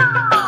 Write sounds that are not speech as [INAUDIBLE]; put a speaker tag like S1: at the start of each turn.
S1: Oh! [LAUGHS]